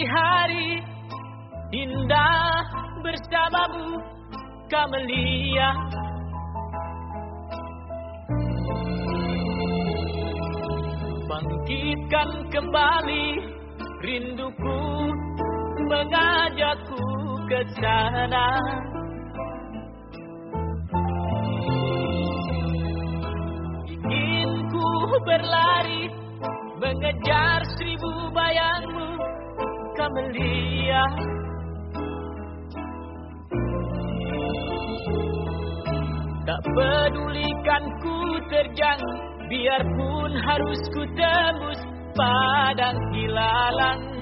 hari indah bersamamu Kamelia Bangkitkan kembali rinduku mengajakku ke sana. Ingin berlari mengejar seribu bayangmu Kamelia Tak pedulikan ku terjang Biarpun harus ku tembus padang hilalang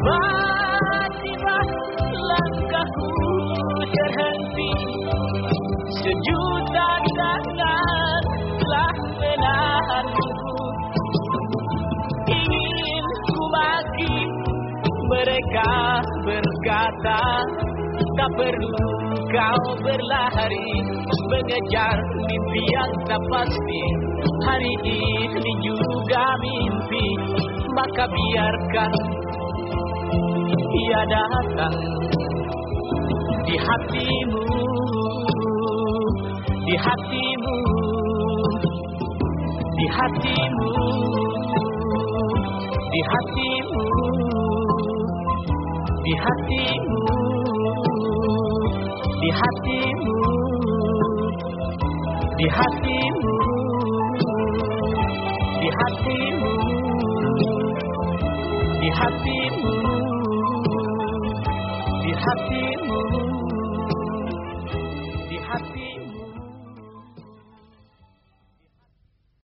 Tiba-tiba langkahku terhenti. Sejuta tangan telah menahanku Ingin ku maki mereka berkata Tak perlu kau berlari. Mengejar mimpi yang tak pasti. Hari ini juga mimpi. Maka biarkan ia datang di hatimu, di hatimu, di hatimu, di hatimu, di hatimu, di hatimu, di hatimu, di hatimu, hatimu.